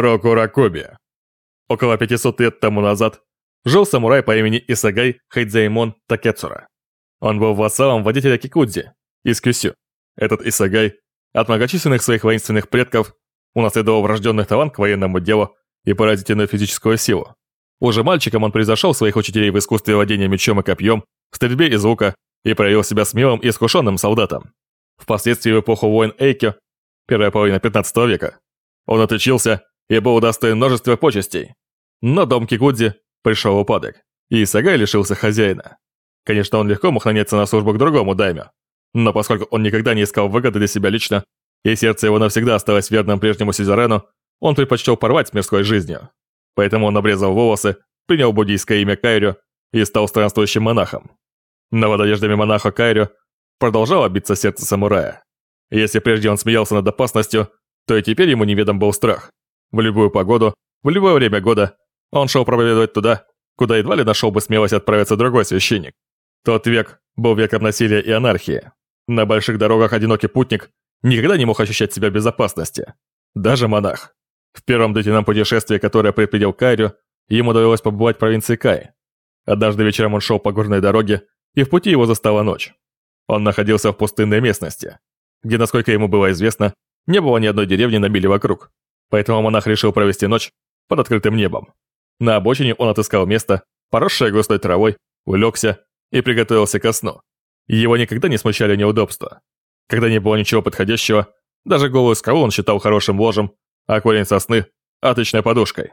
Року Ракоби. Около 500 лет тому назад жил самурай по имени Исагай Хайдзаймон Такецура. Он был вассалом водителя Кикудзи из Кюсю. Этот Исагай от многочисленных своих воинственных предков унаследовал врожденный талант к военному делу и поразительную физическую силу. Уже мальчиком он превзошел своих учителей в искусстве владения мечом и копьем, в стрельбе из лука и проявил себя смелым и искушенным солдатом. Впоследствии в эпоху войн Эйкё, первая половина 15 века, он отличился и был удостоен множества почестей. Но дом Кикудзи пришел упадок, и Исагай лишился хозяина. Конечно, он легко мог наняться на службу к другому дайме, но поскольку он никогда не искал выгоды для себя лично, и сердце его навсегда осталось верным прежнему сюзерену, он предпочел порвать с мирской жизнью. Поэтому он обрезал волосы, принял буддийское имя Кайрю и стал странствующим монахом. На вододеждами монаха Кайрю продолжало биться сердце самурая. Если прежде он смеялся над опасностью, то и теперь ему неведом был страх. В любую погоду, в любое время года он шел проповедовать туда, куда едва ли нашел бы смелость отправиться другой священник. Тот век был веком насилия и анархии. На больших дорогах одинокий путник никогда не мог ощущать себя в безопасности. Даже монах. В первом длительном путешествии, которое предпринял Кайрю, ему довелось побывать в провинции Кай. Однажды вечером он шел по горной дороге, и в пути его застала ночь. Он находился в пустынной местности, где, насколько ему было известно, не было ни одной деревни на миле вокруг. Поэтому монах решил провести ночь под открытым небом. На обочине он отыскал место, поросшее густой травой, улегся и приготовился ко сну. Его никогда не смущали неудобства. Когда не было ничего подходящего, даже голую скалу он считал хорошим ложем, а корень сосны – отличной подушкой.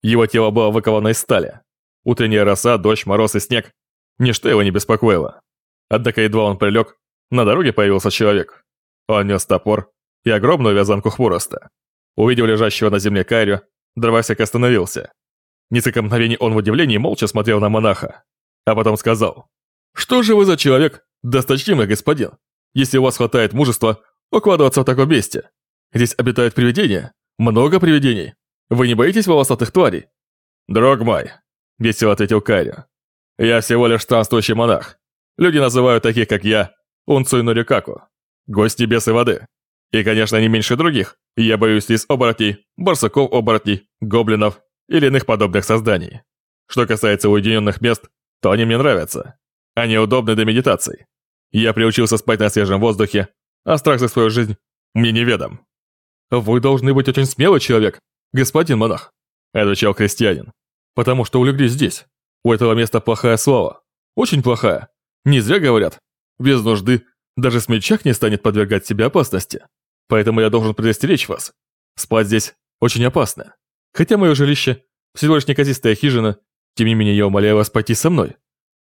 Его тело было выковано из стали. Утренняя роса, дождь, мороз и снег – ничто его не беспокоило. Однако едва он прилег, на дороге появился человек. Он нес топор и огромную вязанку хвороста. Увидев лежащего на земле Кайрю, дровосек остановился. Несколько мгновений он в удивлении молча смотрел на монаха, а потом сказал, «Что же вы за человек, досточтимый господин, если у вас хватает мужества укладываться в таком месте? Здесь обитают привидения, много привидений. Вы не боитесь волосатых тварей?» «Друг мой», — весело ответил Кайрю, «я всего лишь странствующий монах. Люди называют таких, как я, Унцуй Нурикаку, гость небес и воды. И, конечно, не меньше других. Я боюсь лис-оборотней, барсуков-оборотней, гоблинов или иных подобных созданий. Что касается уединенных мест, то они мне нравятся. Они удобны для медитаций. Я приучился спать на свежем воздухе, а страх за свою жизнь мне неведом. «Вы должны быть очень смелый человек, господин монах», – отвечал крестьянин. «Потому что улеглись здесь. У этого места плохая слава. Очень плохая. Не зря говорят. Без нужды даже смельчак не станет подвергать себя опасности. Поэтому я должен предостеречь вас. Спать здесь очень опасно. Хотя мое жилище всего лишь неказистая хижина, тем не менее я умоляю вас пойти со мной.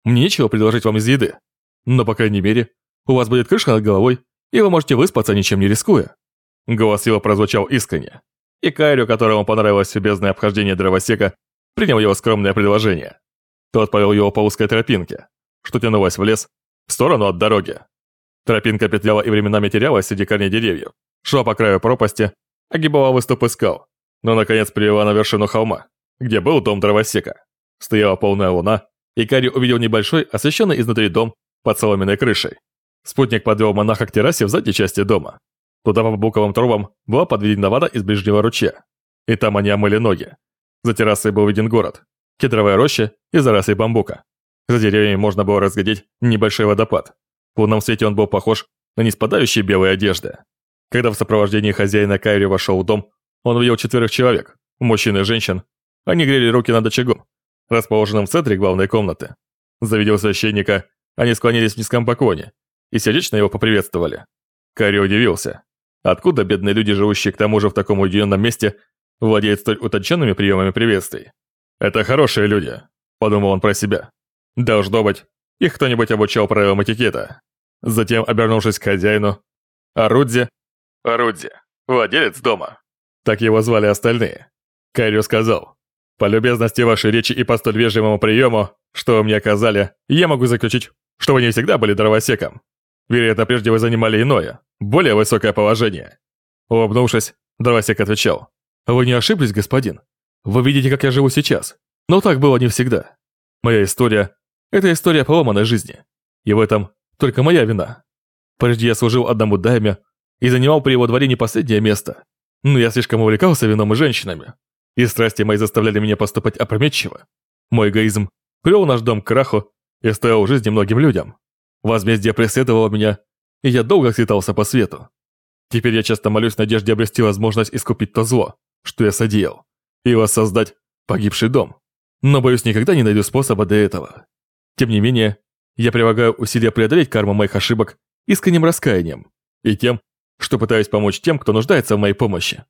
Мне нечего предложить вам из еды. Но, по крайней мере, у вас будет крышка над головой, и вы можете выспаться, ничем не рискуя». Голос его прозвучал искренне. И Кайрю, которому понравилось любезное обхождение дровосека, принял его скромное предложение. Тот повел его по узкой тропинке, что тянулась в лес, в сторону от дороги. Тропинка петляла и временами терялась среди корней деревьев, шла по краю пропасти, огибала выступы скал, но наконец привела на вершину холма, где был дом дровосека. Стояла полная луна, и Карри увидел небольшой, освещенный изнутри дом под соломенной крышей. Спутник подвел монаха к террасе в задней части дома. Туда по буковым трубам была подведена вода из ближнего ручья. И там они омыли ноги. За террасой был виден город, кедровая роща и заросли бамбука. За деревьями можно было разглядеть небольшой водопад. В лунном свете он был похож на неспадающие белые одежды. Когда в сопровождении хозяина Кайри вошел в дом, он увидел четверых человек, мужчин и женщин. Они грели руки над очагом, расположенным в центре главной комнаты. Завидев священника, они склонились в низком поклоне и сердечно его поприветствовали. Карри удивился. Откуда бедные люди, живущие к тому же в таком уединенном месте, владеют столь утонченными приемами приветствий? «Это хорошие люди», – подумал он про себя. «Должно быть, их кто-нибудь обучал правилам этикета». Затем, обернувшись к хозяину, Арудзи, Арудзи, владелец дома, так его звали остальные, Кайрю сказал, «По любезности вашей речи и по столь вежливому приему, что вы мне оказали, я могу заключить, что вы не всегда были дровосеком. Вероятно, прежде вы занимали иное, более высокое положение». Улыбнувшись, дровосек отвечал, «Вы не ошиблись, господин. Вы видите, как я живу сейчас. Но так было не всегда. Моя история – это история поломанной жизни. И в этом только моя вина. Прежде я служил одному дайме и занимал при его дворе не последнее место. Но я слишком увлекался вином и женщинами, и страсти мои заставляли меня поступать опрометчиво. Мой эгоизм привел наш дом к краху и стоил жизни многим людям. Возмездие преследовало меня, и я долго скитался по свету. Теперь я часто молюсь в надежде обрести возможность искупить то зло, что я содеял, и воссоздать погибший дом. Но, боюсь, никогда не найду способа для этого. Тем не менее, я прилагаю усилия преодолеть карму моих ошибок искренним раскаянием и тем, что пытаюсь помочь тем, кто нуждается в моей помощи.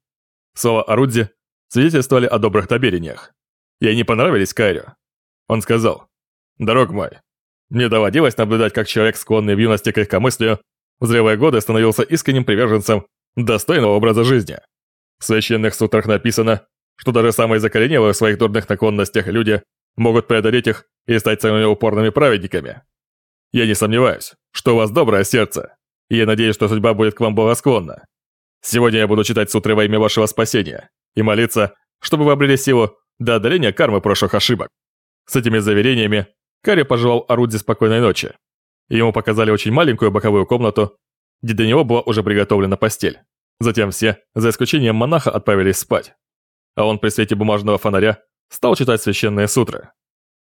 Слова Орудзи свидетельствовали о добрых намерениях. И они понравились Кайрю. Он сказал, «Дорог мой, мне доводилось наблюдать, как человек, склонный в юности к легкомыслию, в зрелые годы становился искренним приверженцем достойного образа жизни. В священных сутрах написано, что даже самые закоренелые в своих дурных наклонностях люди могут преодолеть их и стать самыми упорными праведниками. Я не сомневаюсь, что у вас доброе сердце, и я надеюсь, что судьба будет к вам благосклонна. Сегодня я буду читать сутры во имя вашего спасения и молиться, чтобы вы обрели силу до одоления кармы прошлых ошибок. С этими заверениями Карри пожелал Орудзе спокойной ночи. Ему показали очень маленькую боковую комнату, где для него была уже приготовлена постель. Затем все, за исключением монаха, отправились спать. А он при свете бумажного фонаря стал читать священные сутры.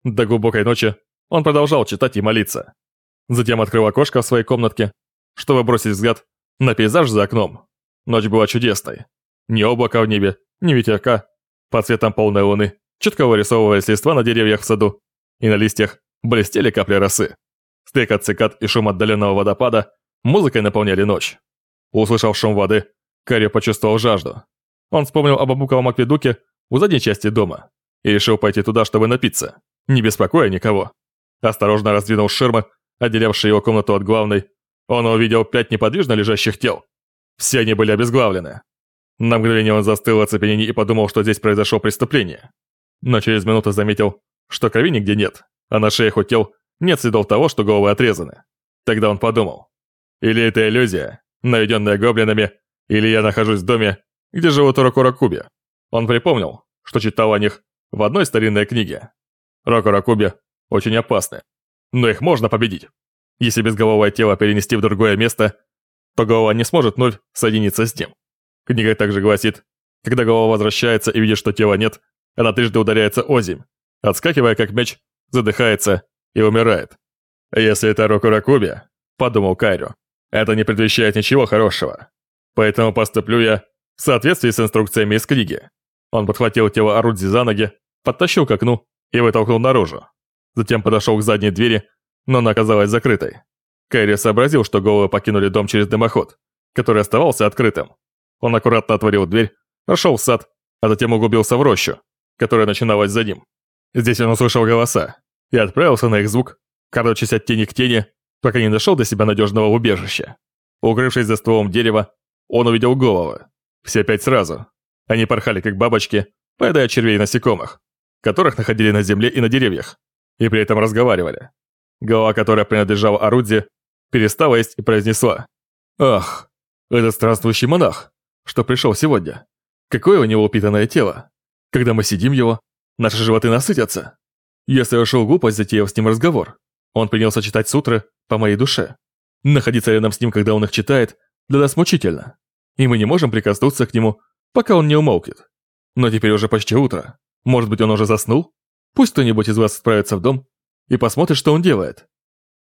До глубокой ночи он продолжал читать и молиться. Затем открыл окошко в своей комнатке, чтобы бросить взгляд на пейзаж за окном. Ночь была чудесной. Ни облака в небе, ни ветерка. Под цветом полной луны четко вырисовывались листва на деревьях в саду, и на листьях блестели капли росы. Стрекот цикад и шум отдаленного водопада музыкой наполняли ночь. Услышав шум воды, Карри почувствовал жажду. Он вспомнил об обуковом акведуке у задней части дома и решил пойти туда, чтобы напиться, не беспокоя никого. Осторожно раздвинул ширмы, отделявшие его комнату от главной. Он увидел пять неподвижно лежащих тел. Все они были обезглавлены. На мгновение он застыл в оцепенении и подумал, что здесь произошло преступление. Но через минуту заметил, что крови нигде нет, а на шеях у тел нет следов того, что головы отрезаны. Тогда он подумал. Или это иллюзия, наведенная гоблинами, или я нахожусь в доме, где живут Рокуракуби. Он припомнил, что читал о них в одной старинной книге. Рокуракуби очень опасны, но их можно победить. Если безголовое тело перенести в другое место, то голова не сможет вновь соединиться с ним. Книга также гласит, когда голова возвращается и видит, что тела нет, она трижды ударяется о земь, отскакивая как мяч, задыхается и умирает. Если это Рокуракуби, подумал Кайрю, это не предвещает ничего хорошего. Поэтому поступлю я в соответствии с инструкциями из книги. Он подхватил тело Орудзи за ноги, подтащил к окну и вытолкнул наружу. Затем подошел к задней двери, но она оказалась закрытой. Кайри сообразил, что головы покинули дом через дымоход, который оставался открытым. Он аккуратно отворил дверь, прошел в сад, а затем углубился в рощу, которая начиналась за ним. Здесь он услышал голоса и отправился на их звук, крадучись от тени к тени, пока не дошел до себя надежного убежища. Укрывшись за стволом дерева, он увидел головы. Все пять сразу. Они порхали как бабочки, поедая червей и насекомых, которых находили на земле и на деревьях, и при этом разговаривали. Голова, которая принадлежала орудию, перестала есть и произнесла. «Ах, этот странствующий монах, что пришел сегодня. Какое у него упитанное тело. Когда мы сидим его, наши животы насытятся. Я совершил глупость, затеяв с ним разговор. Он принялся читать сутры по моей душе. Находиться рядом с ним, когда он их читает, для нас мучительно и мы не можем прикоснуться к нему, пока он не умолкнет. Но теперь уже почти утро. Может быть, он уже заснул? Пусть кто-нибудь из вас отправится в дом и посмотрит, что он делает.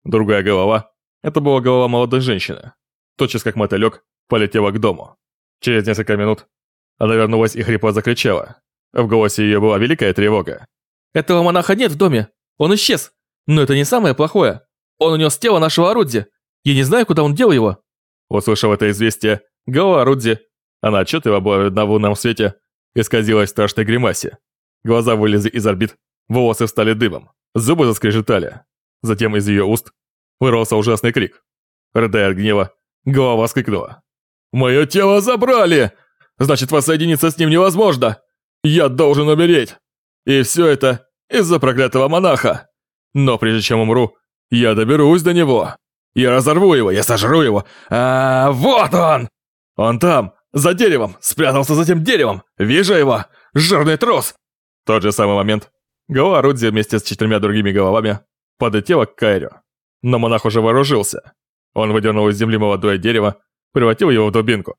Другая голова – это была голова молодой женщины. Тотчас как мотылек полетела к дому. Через несколько минут она вернулась и хрипло закричала. В голосе ее была великая тревога. «Этого монаха нет в доме! Он исчез! Но это не самое плохое! Он унес тело нашего орудия! Я не знаю, куда он дел его!» Услышав это известие, Голова Рудзи, она отчетливо была видна в лунном свете, исказилась в страшной гримасе. Глаза вылезли из орбит, волосы встали дыбом, зубы заскрежетали. Затем из ее уст вырвался ужасный крик. Рыдая от гнева, голова воскликнула. «Мое тело забрали! Значит, воссоединиться с ним невозможно! Я должен умереть! И все это из-за проклятого монаха! Но прежде чем умру, я доберусь до него! Я разорву его, я сожру его! А, вот он!» Он там, за деревом, спрятался за тем деревом. Вижу его! Жирный трус!» В тот же самый момент голова Рудзи вместе с четырьмя другими головами подлетела к Кайрю. Но монах уже вооружился. Он выдернул из земли молодое дерево, превратил его в дубинку.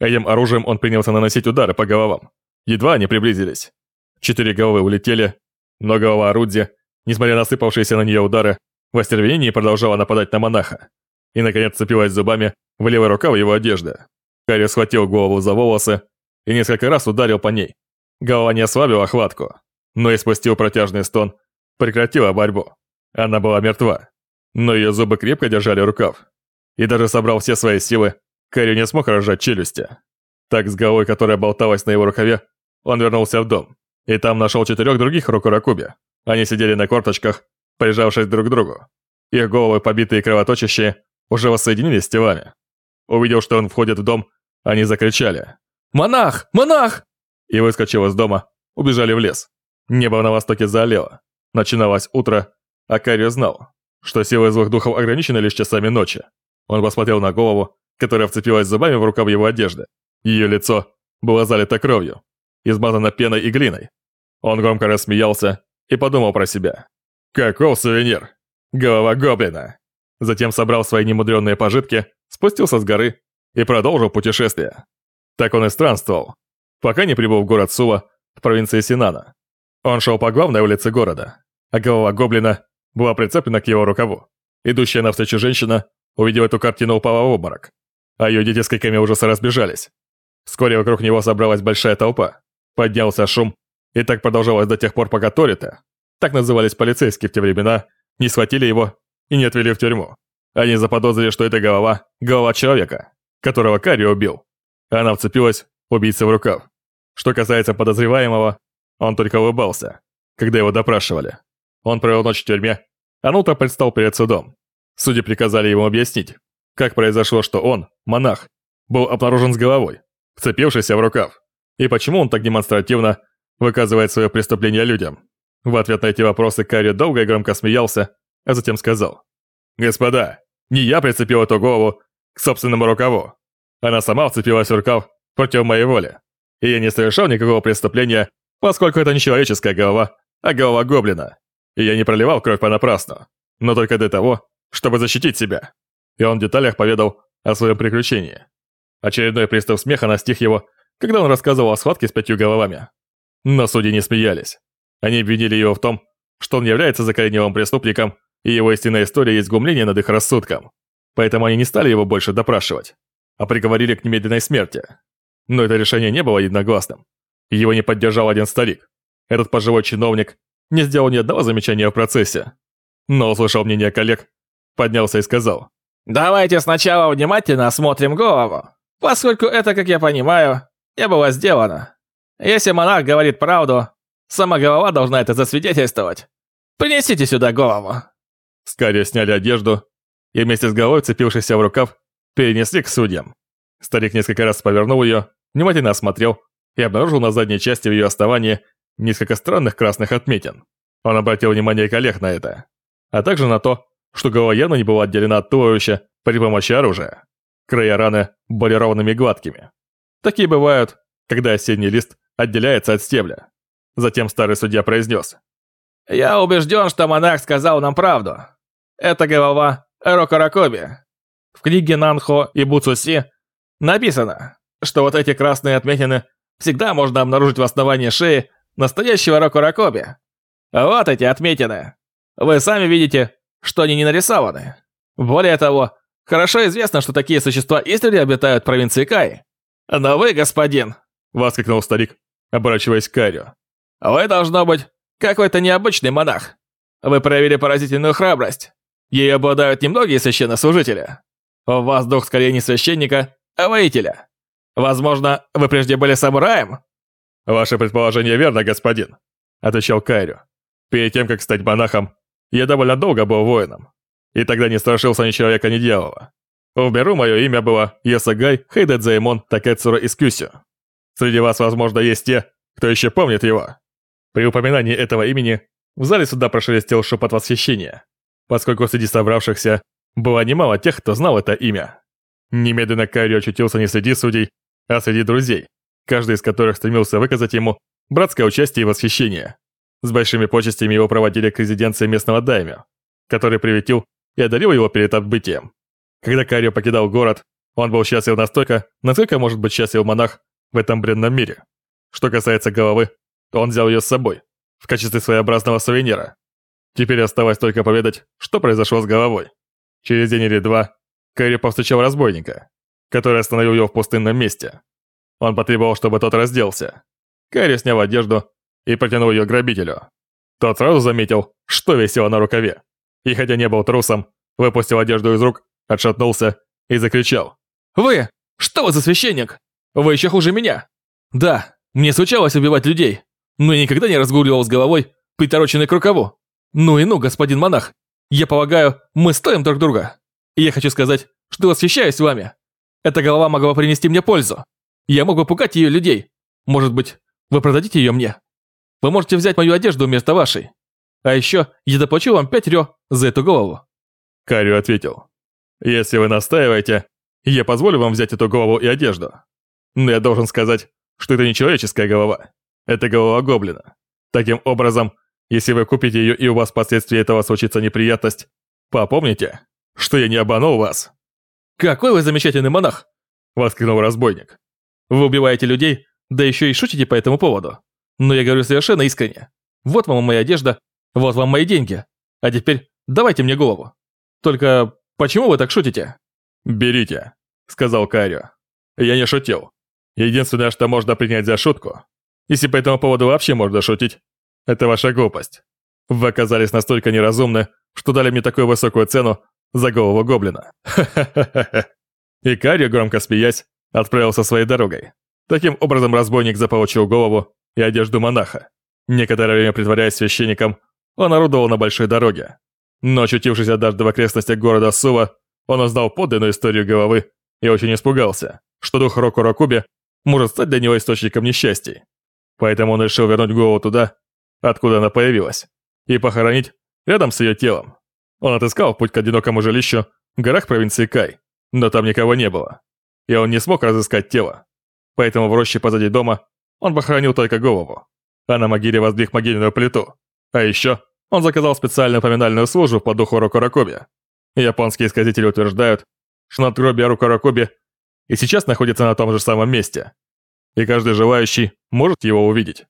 Этим оружием он принялся наносить удары по головам. Едва они приблизились. Четыре головы улетели, но голова орудия, несмотря на сыпавшиеся на нее удары, в остервенении продолжала нападать на монаха. И, наконец, цепилась зубами в левый рукав его одежды. Карри схватил голову за волосы и несколько раз ударил по ней. Голова не ослабила хватку, но и спустил протяжный стон, прекратила борьбу. Она была мертва, но ее зубы крепко держали рукав. И даже собрал все свои силы, Кэрри не смог разжать челюсти. Так, с головой, которая болталась на его рукаве, он вернулся в дом. И там нашел четырех других Рокуракуби. Они сидели на корточках, прижавшись друг к другу. Их головы, побитые кровоточащие, уже воссоединились с телами. Увидел, что он входит в дом, они закричали «Монах! Монах!» и, выскочив из дома, убежали в лес. Небо на востоке заолело. Начиналось утро, а Карри знал, что силы злых духов ограничены лишь часами ночи. Он посмотрел на голову, которая вцепилась зубами в рукав его одежды. Ее лицо было залито кровью, измазано пеной и глиной. Он громко рассмеялся и подумал про себя. «Каков сувенир! Голова гоблина!» Затем собрал свои немудренные пожитки, спустился с горы и продолжил путешествие. Так он и странствовал, пока не прибыл в город Сува в провинции Синана. Он шел по главной улице города, а голова гоблина была прицеплена к его рукаву. Идущая навстречу женщина, увидев эту картину, упала в обморок, а ее дети с криками ужаса разбежались. Вскоре вокруг него собралась большая толпа. Поднялся шум, и так продолжалось до тех пор, пока Торита, так назывались полицейские в те времена, не схватили его и не отвели в тюрьму. Они заподозрили, что это голова, голова человека, которого Карри убил. Она вцепилась убийце в рукав. Что касается подозреваемого, он только улыбался, когда его допрашивали. Он провел ночь в тюрьме, а Нута предстал перед судом. Судьи приказали ему объяснить, как произошло, что он, монах, был обнаружен с головой, вцепившийся в рукав, и почему он так демонстративно выказывает свое преступление людям. В ответ на эти вопросы Карри долго и громко смеялся, а затем сказал. «Господа, не я прицепил эту голову к собственному рукаву. Она сама вцепилась в рукав против моей воли. И я не совершал никакого преступления, поскольку это не человеческая голова, а голова гоблина. И я не проливал кровь понапрасну, но только для того, чтобы защитить себя. И он в деталях поведал о своем приключении. Очередной приступ смеха настиг его, когда он рассказывал о схватке с пятью головами. Но судьи не смеялись. Они обвинили его в том, что он является закоренелым преступником, и его истинная история есть гумление над их рассудком. Поэтому они не стали его больше допрашивать, а приговорили к немедленной смерти. Но это решение не было единогласным. Его не поддержал один старик. Этот пожилой чиновник не сделал ни одного замечания в процессе. Но услышал мнение коллег, поднялся и сказал. «Давайте сначала внимательно осмотрим голову, поскольку это, как я понимаю, не было сделано. Если монарх говорит правду, сама голова должна это засвидетельствовать. Принесите сюда голову». Скорее сняли одежду и вместе с головой, цепившейся в рукав, перенесли к судьям. Старик несколько раз повернул ее, внимательно осмотрел и обнаружил на задней части в ее основании несколько странных красных отметин. Он обратил внимание коллег на это, а также на то, что голова явно не была отделена от туловища при помощи оружия. Края раны были ровными и гладкими. Такие бывают, когда осенний лист отделяется от стебля. Затем старый судья произнес. «Я убежден, что монарх сказал нам правду. Это голова Рокоракоби. В книге Нанхо и Буцуси написано, что вот эти красные отметины всегда можно обнаружить в основании шеи настоящего Рокоракоби. Вот эти отметины. Вы сами видите, что они не нарисованы. Более того, хорошо известно, что такие существа истинно обитают в провинции Кай. Но вы, господин, — воскликнул старик, оборачиваясь к Карио. «Вы, должно быть, какой-то необычный монах. Вы проявили поразительную храбрость. Ей обладают немногие священнослужители. У вас дух скорее не священника, а воителя. Возможно, вы прежде были самураем?» «Ваше предположение верно, господин», — отвечал Кайрю. «Перед тем, как стать монахом, я довольно долго был воином. И тогда не страшился ни человека, ни дьявола. В миру мое имя было Ясагай Хейдадзаймон Такэцура Искюсю. Среди вас, возможно, есть те, кто еще помнит его. При упоминании этого имени в зале суда прошелестел шепот восхищения, поскольку среди собравшихся было немало тех, кто знал это имя. Немедленно Карри очутился не среди судей, а среди друзей, каждый из которых стремился выказать ему братское участие и восхищение. С большими почестями его проводили к резиденции местного даймё, который приветил и одарил его перед отбытием. Когда Карио покидал город, Он был счастлив настолько, насколько может быть счастлив монах в этом бренном мире. Что касается головы, то он взял ее с собой, в качестве своеобразного сувенира. Теперь оставалось только поведать, что произошло с головой. Через день или два Кэрри повстречал разбойника, который остановил его в пустынном месте. Он потребовал, чтобы тот разделся. Кэрри снял одежду и протянул ее грабителю. Тот сразу заметил, что висело на рукаве. И хотя не был трусом, выпустил одежду из рук, отшатнулся и закричал. «Вы! Что вы за священник? Вы еще хуже меня! Да, мне случалось убивать людей, но я никогда не разгуливал с головой, притороченной к рукаву. Ну и ну, господин монах, я полагаю, мы стоим друг друга. И я хочу сказать, что восхищаюсь вами. Эта голова могла принести мне пользу. Я мог бы пугать ее людей. Может быть, вы продадите ее мне? Вы можете взять мою одежду вместо вашей. А еще я доплачу вам пять рё за эту голову». Карю ответил. «Если вы настаиваете, я позволю вам взять эту голову и одежду. Но я должен сказать, что это не человеческая голова. Это голова гоблина. Таким образом, если вы купите ее и у вас впоследствии этого случится неприятность, попомните, что я не обманул вас». «Какой вы замечательный монах!» — воскликнул разбойник. «Вы убиваете людей, да еще и шутите по этому поводу. Но я говорю совершенно искренне. Вот вам моя одежда, вот вам мои деньги. А теперь давайте мне голову. Только почему вы так шутите?» «Берите», — сказал Карио. «Я не шутил. Единственное, что можно принять за шутку, если по этому поводу вообще можно шутить, это ваша глупость. Вы оказались настолько неразумны, что дали мне такую высокую цену за голову гоблина. И Карио, громко смеясь, отправился своей дорогой. Таким образом, разбойник заполучил голову и одежду монаха. Некоторое время притворяясь священником, он орудовал на большой дороге. Но очутившись однажды в окрестностях города Сува, он узнал подлинную историю головы и очень испугался, что дух Року Рокуби может стать для него источником несчастий. Поэтому он решил вернуть голову туда, откуда она появилась, и похоронить рядом с ее телом. Он отыскал путь к одинокому жилищу в горах провинции Кай, но там никого не было, и он не смог разыскать тело. Поэтому в роще позади дома он похоронил только голову, а на могиле воздвиг могильную плиту. А еще он заказал специальную поминальную службу по духу Рокорокоби. Японские сказители утверждают, что надгробие Рокорокоби и сейчас находится на том же самом месте, и каждый желающий может его увидеть.